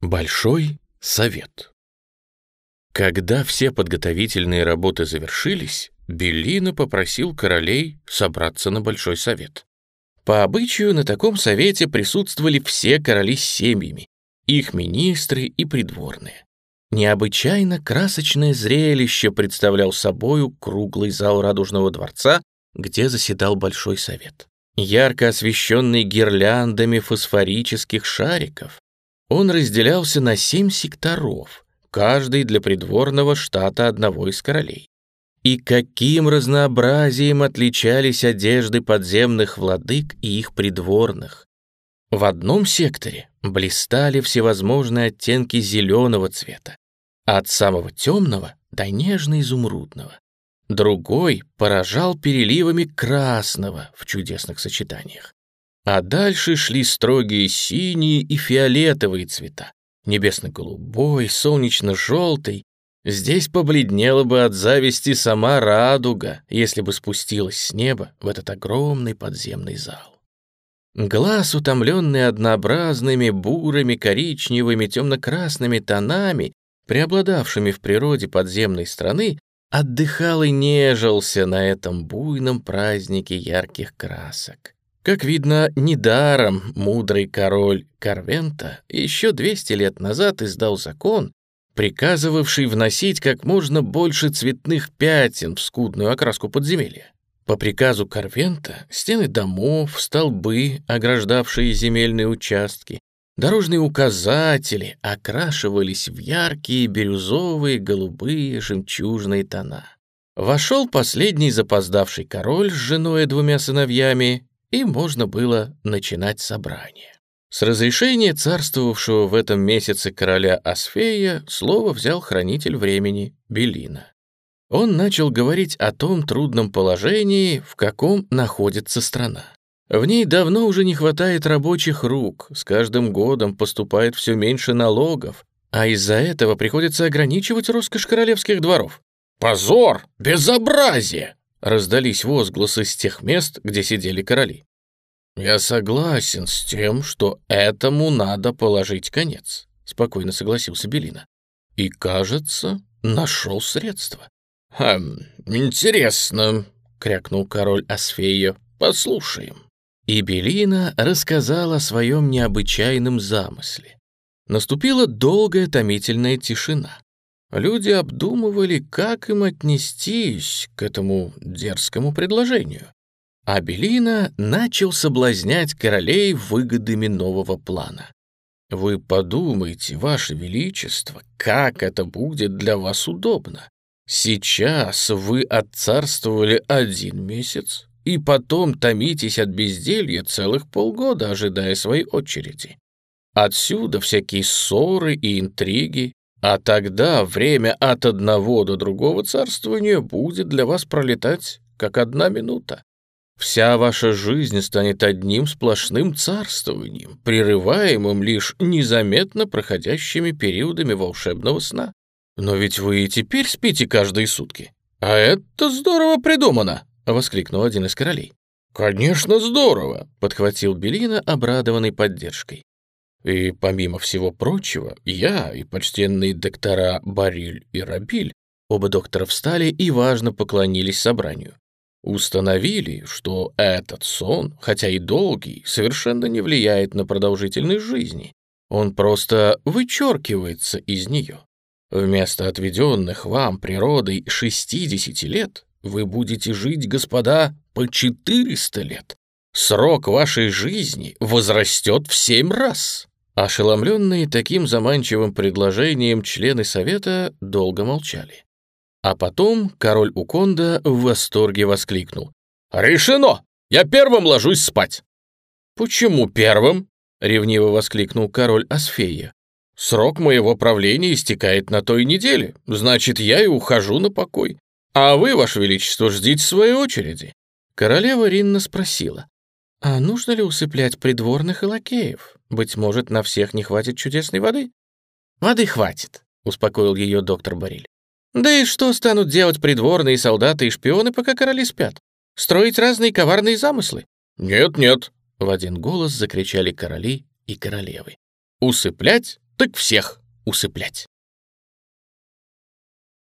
Большой совет. Когда все подготовительные работы завершились, Беллина попросил королей собраться на Большой совет. По обычаю на таком совете присутствовали все короли с семьями, их министры и придворные. Необычайно красочное зрелище представлял собою круглый зал Радужного дворца, где заседал Большой совет. Ярко освещенный гирляндами фосфорических шариков, он разделялся на семь секторов, каждый для придворного штата одного из королей. И каким разнообразием отличались одежды подземных владык и их придворных. В одном секторе блистали всевозможные оттенки зеленого цвета, от самого темного до нежно-изумрудного. Другой поражал переливами красного в чудесных сочетаниях. А дальше шли строгие синие и фиолетовые цвета, небесно-голубой, солнечно-желтый. Здесь побледнела бы от зависти сама радуга, если бы спустилась с неба в этот огромный подземный зал. Глаз, утомленный однообразными, бурыми, коричневыми, темно-красными тонами, преобладавшими в природе подземной страны, отдыхал и нежился на этом буйном празднике ярких красок. Как видно, недаром мудрый король Карвента еще 200 лет назад издал закон, приказывавший вносить как можно больше цветных пятен в скудную окраску подземелья. По приказу Карвента стены домов, столбы, ограждавшие земельные участки, дорожные указатели окрашивались в яркие бирюзовые, голубые, жемчужные тона. Вошел последний запоздавший король с женой и двумя сыновьями, и можно было начинать собрание. С разрешения царствовавшего в этом месяце короля Асфея слово взял хранитель времени Белина. Он начал говорить о том трудном положении, в каком находится страна. В ней давно уже не хватает рабочих рук, с каждым годом поступает все меньше налогов, а из-за этого приходится ограничивать роскошь королевских дворов. «Позор! Безобразие!» Раздались возгласы с тех мест, где сидели короли. «Я согласен с тем, что этому надо положить конец», — спокойно согласился Белина. «И, кажется, нашел средства». «Хм, интересно», — крякнул король Асфея. «Послушаем». И Белина рассказал о своем необычайном замысле. Наступила долгая томительная тишина. Люди обдумывали, как им отнестись к этому дерзкому предложению. А Белина начал соблазнять королей выгодами нового плана. «Вы подумайте, Ваше Величество, как это будет для вас удобно. Сейчас вы отцарствовали один месяц, и потом томитесь от безделья целых полгода, ожидая своей очереди. Отсюда всякие ссоры и интриги, а тогда время от одного до другого царствования будет для вас пролетать, как одна минута. Вся ваша жизнь станет одним сплошным царствованием, прерываемым лишь незаметно проходящими периодами волшебного сна. Но ведь вы и теперь спите каждые сутки. А это здорово придумано, воскликнул один из королей. Конечно, здорово, подхватил Белина, обрадованный поддержкой. И помимо всего прочего, я и почтенные доктора Бариль и Рабиль, оба доктора встали и важно поклонились собранию. Установили, что этот сон, хотя и долгий, совершенно не влияет на продолжительность жизни. Он просто вычеркивается из нее. Вместо отведенных вам природой 60 лет вы будете жить, господа, по 400 лет. Срок вашей жизни возрастет в семь раз. Ошеломленные таким заманчивым предложением члены совета долго молчали. А потом король Уконда в восторге воскликнул. «Решено! Я первым ложусь спать!» «Почему первым?» — ревниво воскликнул король Асфея. «Срок моего правления истекает на той неделе, значит, я и ухожу на покой. А вы, ваше величество, ждите своей очереди». Королева Ринна спросила. «А нужно ли усыплять придворных и лакеев? Быть может, на всех не хватит чудесной воды?» «Воды хватит», — успокоил ее доктор Бариль. «Да и что станут делать придворные солдаты и шпионы, пока короли спят? Строить разные коварные замыслы?» «Нет-нет», — в один голос закричали короли и королевы. «Усыплять так всех усыплять.